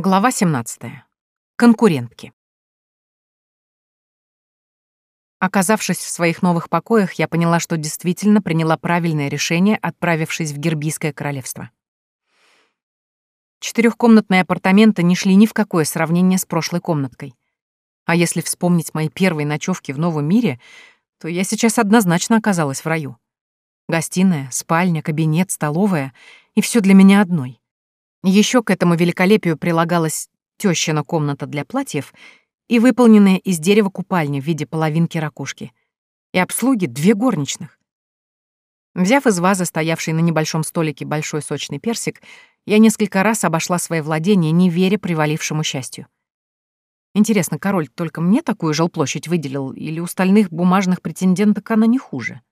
Глава 17. Конкурентки. Оказавшись в своих новых покоях, я поняла, что действительно приняла правильное решение, отправившись в Гербийское королевство. Четырехкомнатные апартаменты не шли ни в какое сравнение с прошлой комнаткой. А если вспомнить мои первые ночевки в новом мире, то я сейчас однозначно оказалась в раю. Гостиная, спальня, кабинет, столовая — и все для меня одной. Еще к этому великолепию прилагалась тещина комната для платьев и выполненная из дерева купальня в виде половинки ракушки. И обслуги две горничных. Взяв из вазы, стоявшей на небольшом столике, большой сочный персик, я несколько раз обошла свои владения, не веря привалившему счастью. Интересно, король только мне такую жилплощадь выделил, или у остальных бумажных претенденток она не хуже?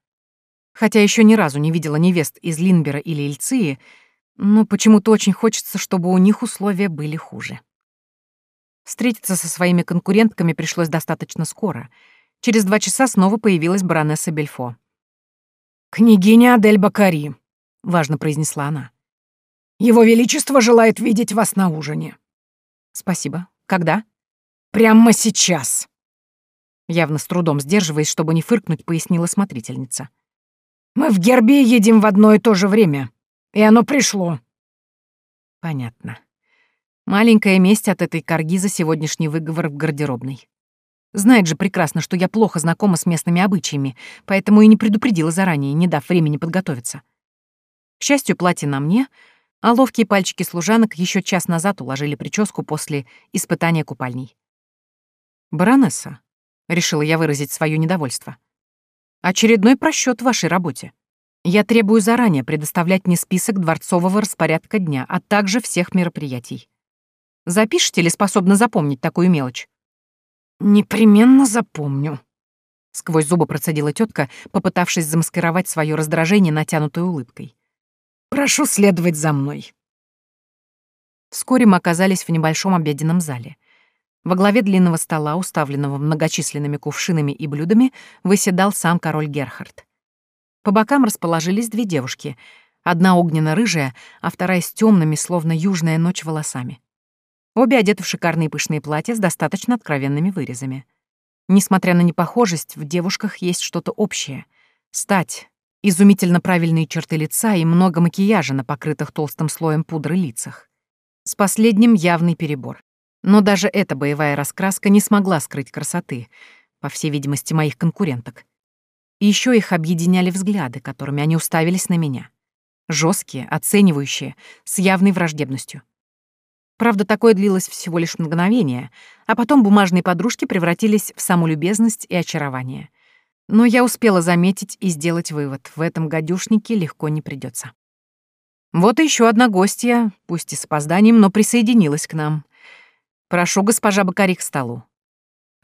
Хотя еще ни разу не видела невест из Линбера или Ильции, но почему-то очень хочется, чтобы у них условия были хуже. Встретиться со своими конкурентками пришлось достаточно скоро. Через два часа снова появилась баронесса Бельфо. «Княгиня Адель Бакари», — важно произнесла она. «Его Величество желает видеть вас на ужине». «Спасибо. Когда?» «Прямо сейчас». Явно с трудом сдерживаясь, чтобы не фыркнуть, пояснила смотрительница. «Мы в Гербии едим в одно и то же время. И оно пришло. Понятно. Маленькая месть от этой корги за сегодняшний выговор в гардеробной. Знает же прекрасно, что я плохо знакома с местными обычаями, поэтому и не предупредила заранее, не дав времени подготовиться. К счастью, платье на мне, а ловкие пальчики служанок еще час назад уложили прическу после испытания купальней. «Баронесса», — решила я выразить свое недовольство, — «очередной просчет в вашей работе. Я требую заранее предоставлять мне список дворцового распорядка дня, а также всех мероприятий. Запишите ли способны запомнить такую мелочь? Непременно запомню. Сквозь зубы процедила тетка, попытавшись замаскировать свое раздражение натянутой улыбкой. Прошу следовать за мной. Вскоре мы оказались в небольшом обеденном зале. Во главе длинного стола, уставленного многочисленными кувшинами и блюдами, выседал сам король Герхард. По бокам расположились две девушки. Одна огненно-рыжая, а вторая с темными, словно южная ночь, волосами. Обе одеты в шикарные пышные платья с достаточно откровенными вырезами. Несмотря на непохожесть, в девушках есть что-то общее. Стать, изумительно правильные черты лица и много макияжа на покрытых толстым слоем пудры лицах. С последним явный перебор. Но даже эта боевая раскраска не смогла скрыть красоты, по всей видимости, моих конкуренток. Еще их объединяли взгляды, которыми они уставились на меня. жесткие, оценивающие, с явной враждебностью. Правда, такое длилось всего лишь мгновение, а потом бумажные подружки превратились в саму любезность и очарование. Но я успела заметить и сделать вывод, в этом гадюшнике легко не придется. Вот и еще одна гостья, пусть и с опозданием, но присоединилась к нам. Прошу госпожа Бакари к столу.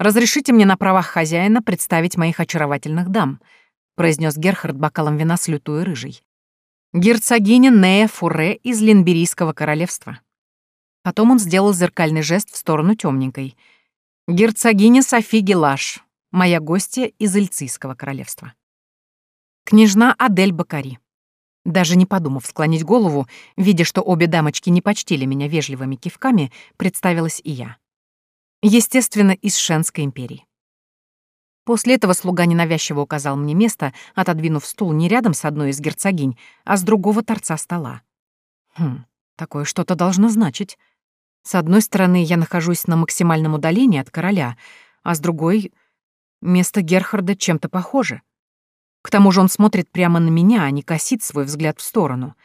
«Разрешите мне на правах хозяина представить моих очаровательных дам», произнес Герхард бокалом вина с лютой рыжей. «Герцогиня Нея Фуре из Линберийского королевства». Потом он сделал зеркальный жест в сторону темненькой. «Герцогиня Софи Гелаш, моя гостья из Ильцийского королевства». «Княжна Адель Бакари». Даже не подумав склонить голову, видя, что обе дамочки не почтили меня вежливыми кивками, представилась и я. Естественно, из Шенской империи. После этого слуга ненавязчиво указал мне место, отодвинув стул не рядом с одной из герцогинь, а с другого торца стола. Хм, такое что-то должно значить. С одной стороны, я нахожусь на максимальном удалении от короля, а с другой — место Герхарда чем-то похоже. К тому же он смотрит прямо на меня, а не косит свой взгляд в сторону.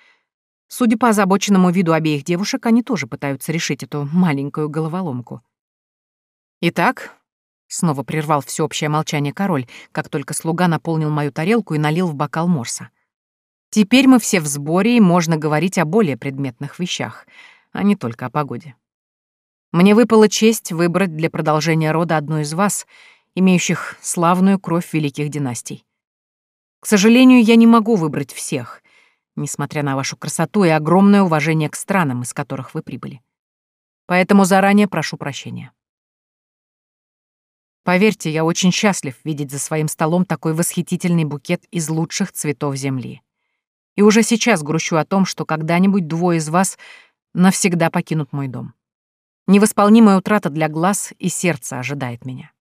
Судя по озабоченному виду обеих девушек, они тоже пытаются решить эту маленькую головоломку. «Итак», — снова прервал всеобщее молчание король, как только слуга наполнил мою тарелку и налил в бокал морса. «Теперь мы все в сборе, и можно говорить о более предметных вещах, а не только о погоде. Мне выпала честь выбрать для продолжения рода одну из вас, имеющих славную кровь великих династий. К сожалению, я не могу выбрать всех, несмотря на вашу красоту и огромное уважение к странам, из которых вы прибыли. Поэтому заранее прошу прощения. Поверьте, я очень счастлив видеть за своим столом такой восхитительный букет из лучших цветов Земли. И уже сейчас грущу о том, что когда-нибудь двое из вас навсегда покинут мой дом. Невосполнимая утрата для глаз и сердца ожидает меня.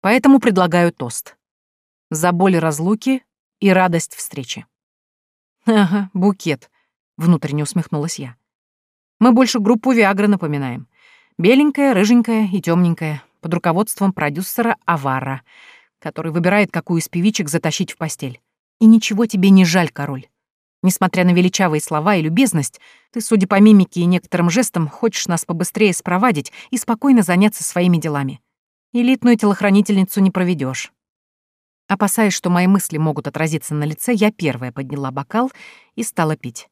Поэтому предлагаю тост. За боль разлуки и радость встречи. Ага, букет, внутренне усмехнулась я. Мы больше группу Виагры напоминаем. Беленькая, рыженькая и темненькая, под руководством продюсера Авара, который выбирает, какую из певичек затащить в постель. И ничего тебе не жаль, король. Несмотря на величавые слова и любезность, ты, судя по мимике и некоторым жестам, хочешь нас побыстрее спровадить и спокойно заняться своими делами. Элитную телохранительницу не проведешь. Опасаясь, что мои мысли могут отразиться на лице, я первая подняла бокал и стала пить.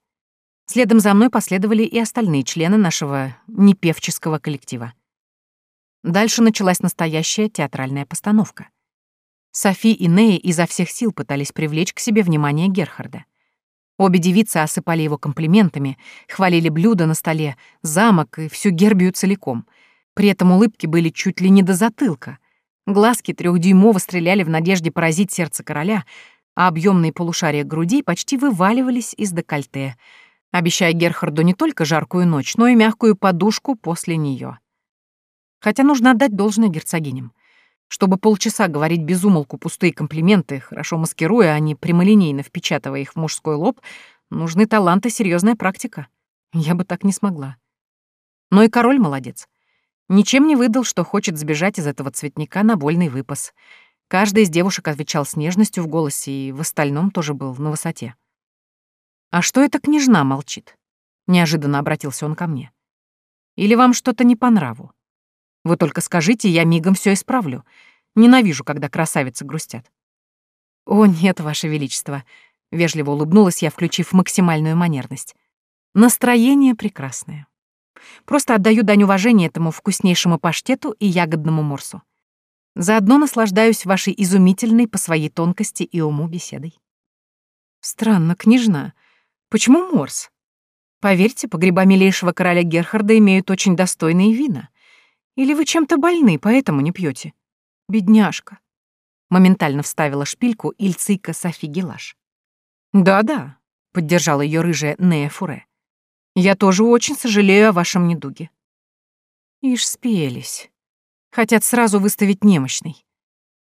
Следом за мной последовали и остальные члены нашего непевческого коллектива. Дальше началась настоящая театральная постановка. Софи и Нея изо всех сил пытались привлечь к себе внимание Герхарда. Обе девицы осыпали его комплиментами, хвалили блюда на столе, замок и всю Гербию целиком. При этом улыбки были чуть ли не до затылка. Глазки трехдюймово стреляли в надежде поразить сердце короля, а объемные полушария груди почти вываливались из декольте, обещая Герхарду не только жаркую ночь, но и мягкую подушку после нее. Хотя нужно отдать должное герцогиням. Чтобы полчаса говорить без умолку пустые комплименты, хорошо маскируя, а не прямолинейно впечатывая их в мужской лоб, нужны талант и серьезная практика. Я бы так не смогла. Но и король молодец. Ничем не выдал, что хочет сбежать из этого цветника на вольный выпас. Каждая из девушек отвечал с нежностью в голосе и в остальном тоже был на высоте. «А что эта княжна молчит?» — неожиданно обратился он ко мне. «Или вам что-то не по нраву?» Вы только скажите, я мигом все исправлю. Ненавижу, когда красавицы грустят. О, нет, Ваше Величество. Вежливо улыбнулась я, включив максимальную манерность. Настроение прекрасное. Просто отдаю дань уважения этому вкуснейшему паштету и ягодному морсу. Заодно наслаждаюсь вашей изумительной по своей тонкости и уму беседой. Странно, княжна. Почему морс? Поверьте, погреба милейшего короля Герхарда имеют очень достойные вина. Или вы чем-то больны, поэтому не пьете? Бедняжка. Моментально вставила шпильку Ильцийка Софи Гелаш. Да-да, поддержала ее рыжая Нея Фуре. Я тоже очень сожалею о вашем недуге. Ишь спелись. Хотят сразу выставить немощный.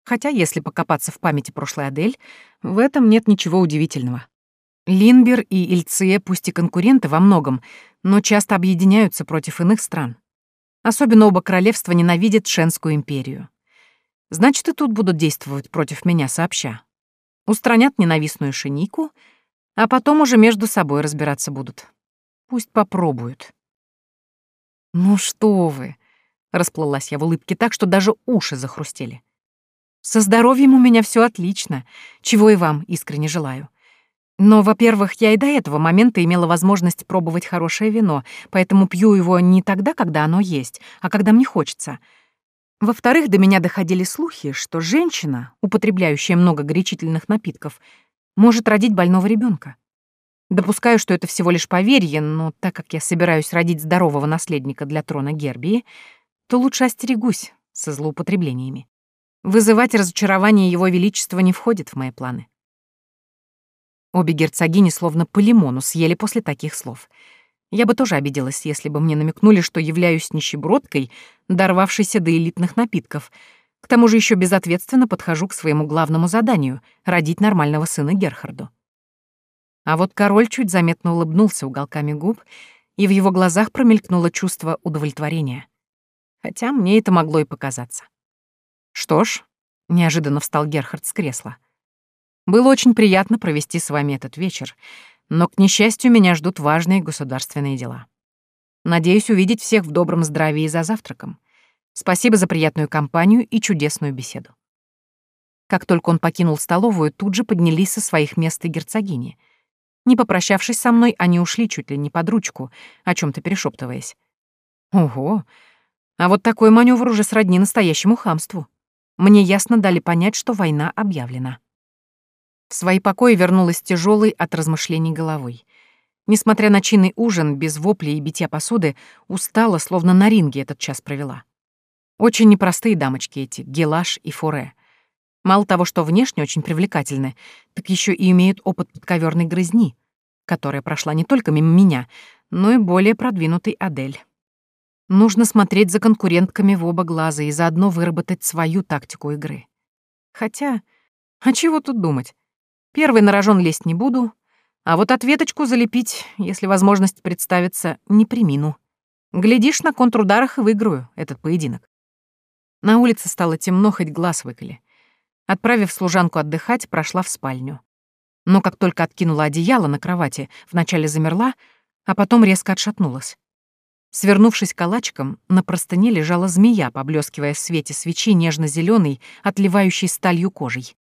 Хотя, если покопаться в памяти прошлой Адель, в этом нет ничего удивительного. Линбер и Ильция пусть и конкуренты во многом, но часто объединяются против иных стран. Особенно оба королевства ненавидят Шенскую империю. Значит, и тут будут действовать против меня сообща. Устранят ненавистную шенику, а потом уже между собой разбираться будут. Пусть попробуют. «Ну что вы!» — расплылась я в улыбке так, что даже уши захрустели. «Со здоровьем у меня все отлично, чего и вам искренне желаю. Но, во-первых, я и до этого момента имела возможность пробовать хорошее вино, поэтому пью его не тогда, когда оно есть, а когда мне хочется. Во-вторых, до меня доходили слухи, что женщина, употребляющая много горячительных напитков, может родить больного ребенка. Допускаю, что это всего лишь поверье, но так как я собираюсь родить здорового наследника для трона Гербии, то лучше остерегусь со злоупотреблениями. Вызывать разочарование Его Величества не входит в мои планы. Обе герцогини словно по лимону съели после таких слов. Я бы тоже обиделась, если бы мне намекнули, что являюсь нищебродкой, дорвавшейся до элитных напитков. К тому же еще безответственно подхожу к своему главному заданию — родить нормального сына Герхарду. А вот король чуть заметно улыбнулся уголками губ, и в его глазах промелькнуло чувство удовлетворения. Хотя мне это могло и показаться. «Что ж», — неожиданно встал Герхард с кресла, — было очень приятно провести с вами этот вечер, но, к несчастью, меня ждут важные государственные дела. Надеюсь увидеть всех в добром здравии за завтраком. Спасибо за приятную компанию и чудесную беседу. Как только он покинул столовую, тут же поднялись со своих мест и герцогини. Не попрощавшись со мной, они ушли чуть ли не под ручку, о чем то перешептываясь. Ого! А вот такой маневр уже сродни настоящему хамству. Мне ясно дали понять, что война объявлена. В свои покои вернулась тяжелой от размышлений головой. Несмотря на чинный ужин, без воплей и битья посуды, устала, словно на ринге этот час провела. Очень непростые дамочки эти, Гелаш и Форе. Мало того, что внешне очень привлекательны, так еще и имеют опыт подковерной грызни, которая прошла не только мимо меня, но и более продвинутый Адель. Нужно смотреть за конкурентками в оба глаза и заодно выработать свою тактику игры. Хотя, а чего тут думать? Первый на рожон лезть не буду, а вот ответочку залепить, если возможность представится, не примину. Глядишь, на контрударах и выиграю этот поединок. На улице стало темно, хоть глаз выколи. Отправив служанку отдыхать, прошла в спальню. Но как только откинула одеяло на кровати, вначале замерла, а потом резко отшатнулась. Свернувшись калачиком, на простыне лежала змея, поблескивая в свете свечи нежно зеленой отливающей сталью кожей.